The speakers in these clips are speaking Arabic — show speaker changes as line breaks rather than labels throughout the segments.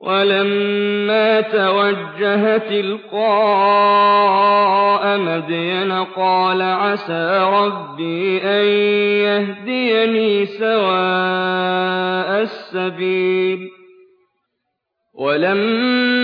وَلَمَّا تَوَجَّهَ تِلْقَاءَ مَدْيَنَ قَالَ عَسَىٰ رَبِّي أَن يَهْدِيَنِي سَوَاءَ السَّبِيلِ. وَلَمَّا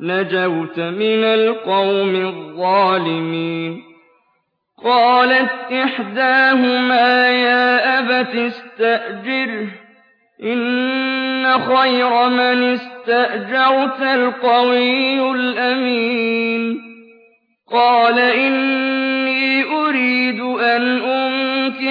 نَجَوْتَ مِنَ الْقَوْمِ الظَّالِمِينَ. قَالَتْ إِحْدَاهُمَا يَا أَبَتِ اسْتَأْجِرْهُ ۖ إِنَّ خَيْرَ مَنِ اسْتَأْجَرْتَ الْقَوِيُّ الْأَمِينُ.